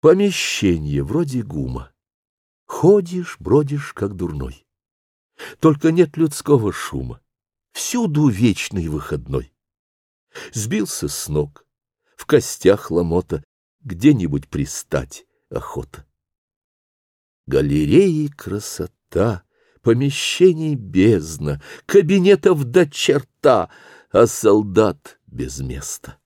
Помещение вроде гума. Ходишь, бродишь, как дурной. Только нет людского шума. Всюду вечный выходной. Сбился с ног, в костях ломота, Где-нибудь пристать охота. Галереи красота, помещений бездна, Кабинетов до черта, а солдат без места.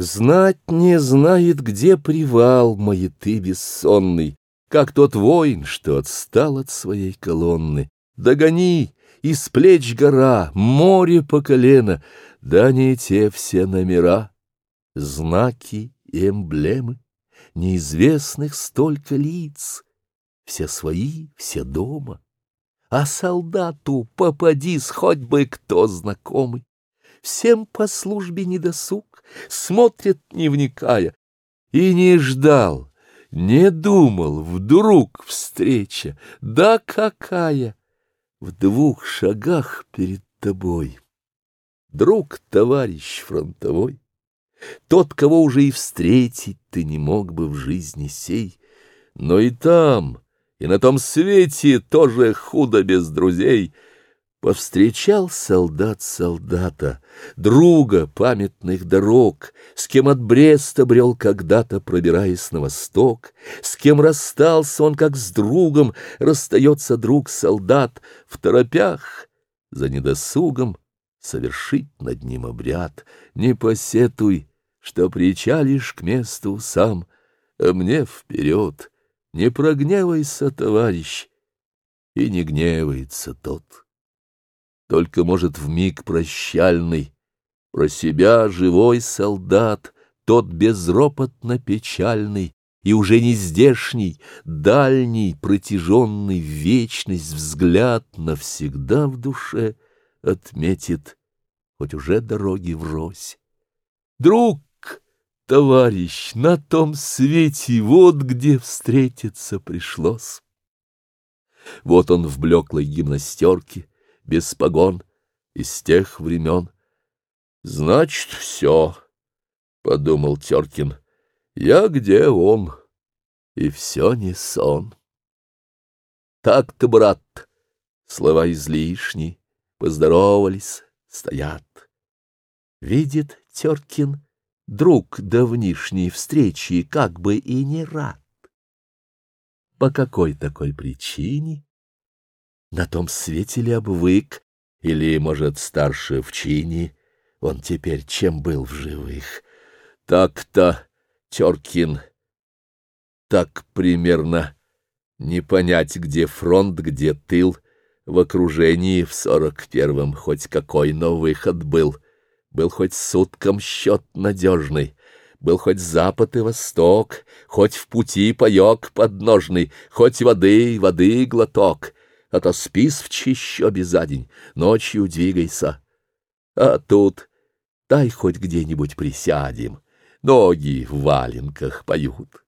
Знать не знает, где привал маяты бессонный, Как тот воин, что отстал от своей колонны. Догони, из плеч гора, море по колено, Да не те все номера, знаки и эмблемы, Неизвестных столько лиц, все свои, все дома, А солдату попадись хоть бы кто знакомый всем по службе недосуг, смотрит, не вникая, и не ждал, не думал, вдруг встреча, да какая! В двух шагах перед тобой. Друг, товарищ фронтовой, тот, кого уже и встретить ты не мог бы в жизни сей, но и там, и на том свете тоже худо без друзей — Повстречал солдат солдата, друга памятных дорог, С кем от Бреста брел когда-то, пробираясь на восток, С кем расстался он, как с другом, расстается друг-солдат В торопях за недосугом совершить над ним обряд. Не посетуй, что причалишь к месту сам, а мне вперед. Не прогневайся, товарищ, и не гневается тот только, может, в миг прощальный. Про себя живой солдат, тот безропотно печальный, и уже не здешний, дальний, протяженный вечность взгляд навсегда в душе отметит, хоть уже дороги врозь. Друг, товарищ, на том свете вот где встретиться пришлось. Вот он в блеклой гимнастерке, без погон, из тех времен. Значит, все, — подумал Теркин, — я где он, и все не сон. Так-то, брат, слова излишни, поздоровались, стоят. Видит Теркин, друг давнишней встречи как бы и не рад. По какой такой причине? На том свете ли обвык, или, может, старше в чине, он теперь чем был в живых? Так-то, Теркин, так примерно. Не понять, где фронт, где тыл, в окружении в сорок первом хоть какой, но выход был. Был хоть сутком счет надежный, был хоть запад и восток, хоть в пути паек подножный, хоть воды, воды глоток — а то отоспись в чищобе за день, ночью двигайся. А тут дай хоть где-нибудь присядем, ноги в валенках поют.